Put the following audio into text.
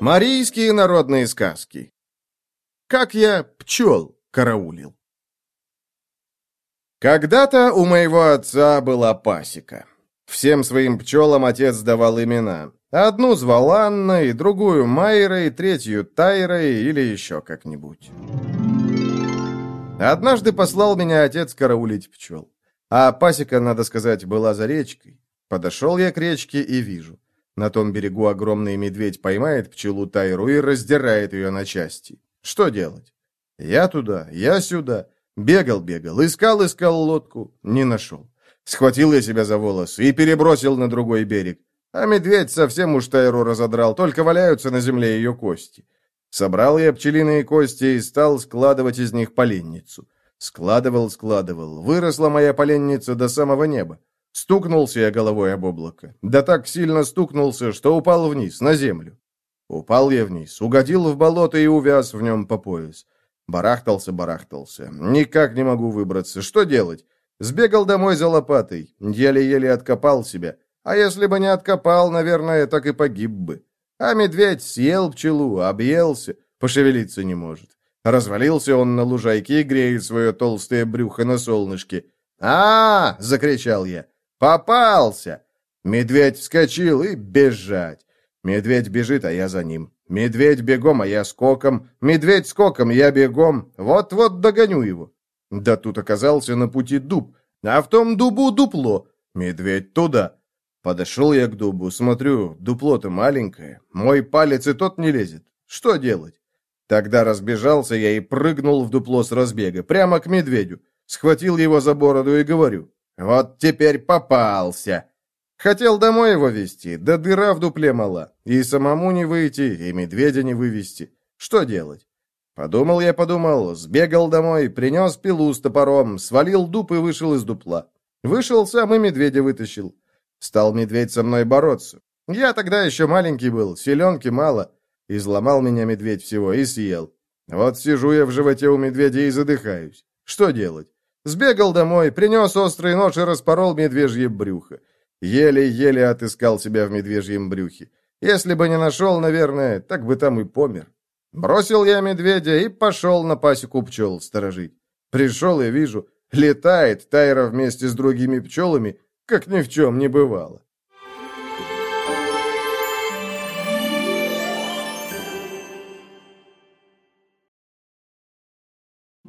Марийские народные сказки. Как я пчел караулил. Когда-то у моего отца была пасека. Всем своим пчелам отец давал имена. Одну звал Анной, другую Майрой, третью Тайрой или еще как-нибудь. Однажды послал меня отец караулить пчел. А пасека, надо сказать, была за речкой. Подошел я к речке и вижу. На том берегу огромный медведь поймает пчелу Тайру и раздирает ее на части. Что делать? Я туда, я сюда. Бегал-бегал, искал-искал лодку, не нашел. Схватил я себя за волосы и перебросил на другой берег. А медведь совсем уж Тайру разодрал, только валяются на земле ее кости. Собрал я пчелиные кости и стал складывать из них поленницу. Складывал, складывал. Выросла моя поленница до самого неба. Стукнулся я головой об облако. Да так сильно стукнулся, что упал вниз, на землю. Упал я вниз, угодил в болото и увяз в нем по пояс. Барахтался, барахтался. Никак не могу выбраться. Что делать? Сбегал домой за лопатой. Еле-еле откопал себя. А если бы не откопал, наверное, так и погиб бы. А медведь съел пчелу, объелся, пошевелиться не может. Развалился он на лужайке и греет свое толстое брюхо на солнышке. а, -а, -а закричал я. «Попался!» Медведь вскочил и бежать. Медведь бежит, а я за ним. Медведь бегом, а я скоком. Медведь скоком, я бегом. Вот-вот догоню его. Да тут оказался на пути дуб, а в том дубу дупло. Медведь туда. Подошел я к дубу, смотрю, дупло-то маленькое. Мой палец и тот не лезет. Что делать? Тогда разбежался я и прыгнул в дупло с разбега, прямо к медведю. Схватил его за бороду и говорю. Вот теперь попался. Хотел домой его везти, да дыра в дупле мала. И самому не выйти, и медведя не вывести. Что делать? Подумал я, подумал, сбегал домой, принес пилу с топором, свалил дуб и вышел из дупла. Вышел сам и медведя вытащил. Стал медведь со мной бороться. Я тогда еще маленький был, селенки мало. Изломал меня медведь всего и съел. Вот сижу я в животе у медведя и задыхаюсь. Что делать? Сбегал домой, принес острый нож и распорол медвежье брюхо. Еле-еле отыскал себя в медвежьем брюхе. Если бы не нашел, наверное, так бы там и помер. Бросил я медведя и пошел на пасеку пчел сторожить. Пришел и вижу, летает Тайра вместе с другими пчелами, как ни в чем не бывало.